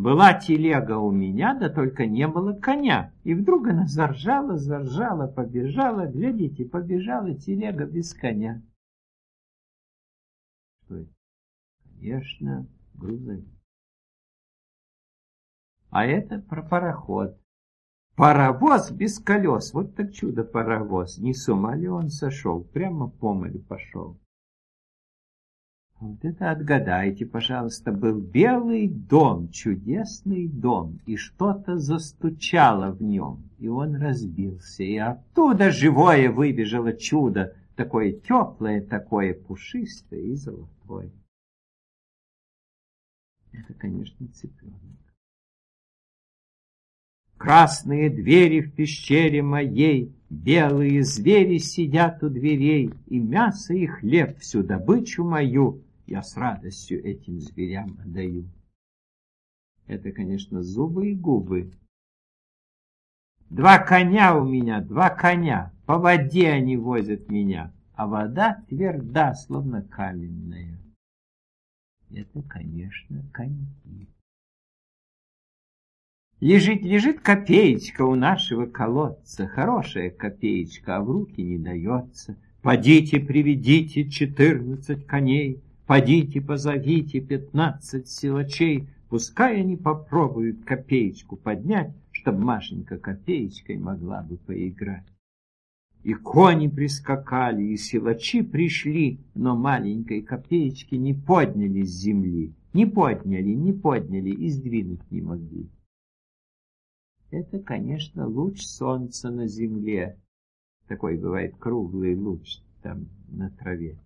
Была телега у меня, да только не было коня. И вдруг она заржала, заржала, побежала. Глядите, побежала телега без коня. Что это? Конечно, грузовик. А это про пароход. Паровоз без колес. Вот так чудо-паровоз. Не с ума ли он сошел? Прямо по морю пошел. Вот это отгадайте, пожалуйста, был белый дом, чудесный дом, и что-то застучало в нем, и он разбился, и оттуда живое выбежало чудо, такое теплое, такое пушистое и золотое. Это, конечно, цыпленок. Красные двери в пещере моей, Белые звери сидят у дверей, И мясо и хлеб всю добычу мою я с радостью этим зверям отдаю. Это, конечно, зубы и губы. Два коня у меня, два коня, по воде они возят меня, а вода тверда, словно каменная. Это, конечно, коньки. Лежит, лежит копеечка у нашего колодца, хорошая копеечка, а в руки не дается. Подите, приведите четырнадцать коней, Подите, позовите пятнадцать силачей, Пускай они попробуют копеечку поднять, Чтоб Машенька копеечкой могла бы поиграть. И кони прискакали, и силачи пришли, Но маленькой копеечки не подняли с земли. Не подняли, не подняли и сдвинуть не могли. Это, конечно, луч солнца на земле. Такой бывает круглый луч там на траве.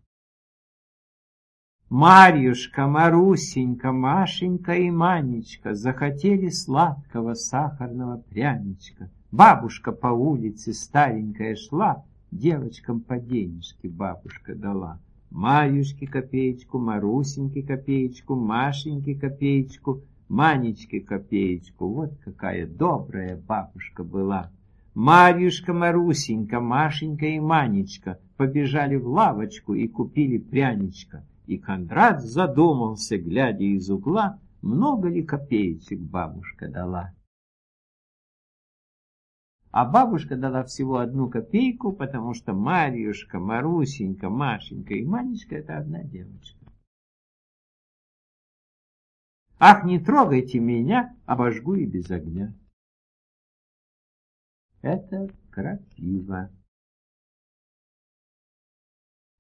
Марьюшка, Марусенька, Машенька и Манечка захотели сладкого сахарного пряничка. Бабушка по улице старенькая шла, девочкам по денежке бабушка дала. Марьюшке копеечку, Марусеньке копеечку, Машеньке копеечку, Манечке копеечку. Вот какая добрая бабушка была. Марьюшка, Марусенька, Машенька и Манечка побежали в лавочку и купили пряничка. И Кондрат задумался, глядя из угла, много ли копеечек бабушка дала. А бабушка дала всего одну копейку, потому что Марьюшка, Марусенька, Машенька и Манечка — это одна девочка. Ах, не трогайте меня, обожгу и без огня. Это крапива.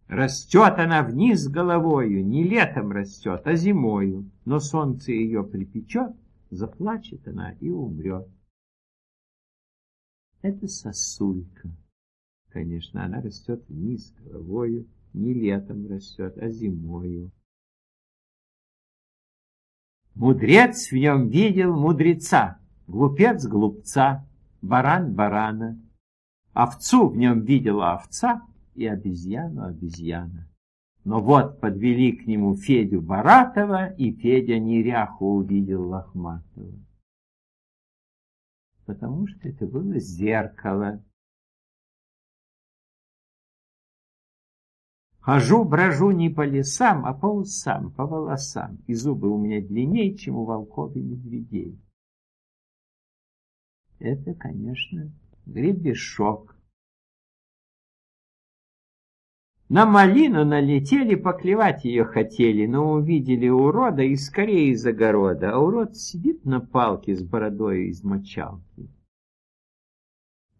Растет она вниз головою, не летом растет, а зимою, но солнце ее припечет, заплачет она и умрет. Это сосулька. Конечно, она растет вниз головою, не летом растет, а зимою. Мудрец в нем видел мудреца, глупец глупца, баран барана. Овцу в нем видела овца, и обезьяну обезьяна. Но вот подвели к нему Федю Баратова, и Федя неряху увидел Лохматова. Потому что это было зеркало. Хожу, брожу не по лесам, а по усам, по волосам, и зубы у меня длиннее, чем у волков и медведей. Это, конечно, гребешок. На малину налетели, поклевать ее хотели, но увидели урода и скорее из огорода, а урод сидит на палке с бородой из мочалки.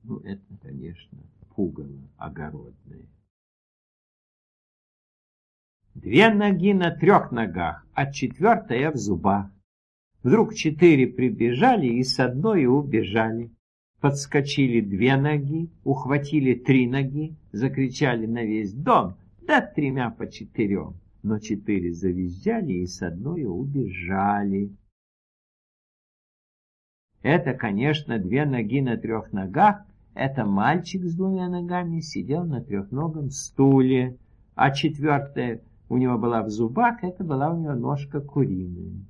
Ну, это, конечно, пугало огородное. Две ноги на трех ногах, а четвертая в зубах. Вдруг четыре прибежали и с одной убежали подскочили две ноги, ухватили три ноги, закричали на весь дом, да тремя по четырем. Но четыре завизжали и с одной убежали. Это, конечно, две ноги на трех ногах. Это мальчик с двумя ногами сидел на трехногом стуле, а четвертая у него была в зубах, это была у него ножка куриная.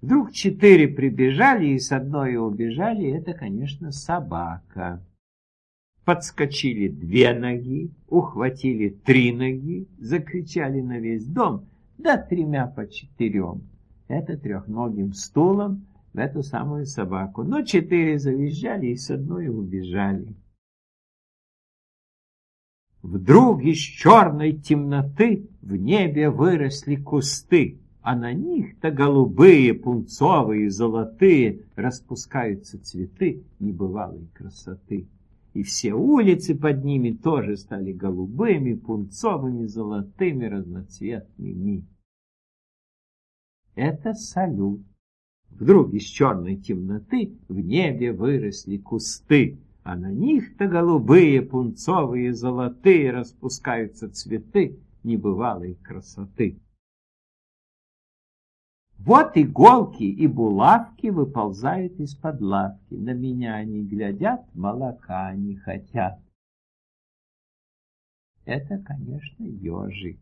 Вдруг четыре прибежали и с одной убежали, это, конечно, собака. Подскочили две ноги, ухватили три ноги, закричали на весь дом, да тремя по четырем. это трехногим стулом в эту самую собаку. Но четыре завизжали и с одной убежали. Вдруг из черной темноты в небе выросли кусты, а на них-то голубые, пунцовые, золотые распускаются цветы небывалой красоты. И все улицы под ними тоже стали голубыми, пунцовыми, золотыми, разноцветными. Это салют. Вдруг из черной темноты в небе выросли кусты, а на них-то голубые, пунцовые, золотые распускаются цветы небывалой красоты. Вот иголки и булавки выползают из-под лавки. На меня они глядят, молока не хотят. Это, конечно, ежик.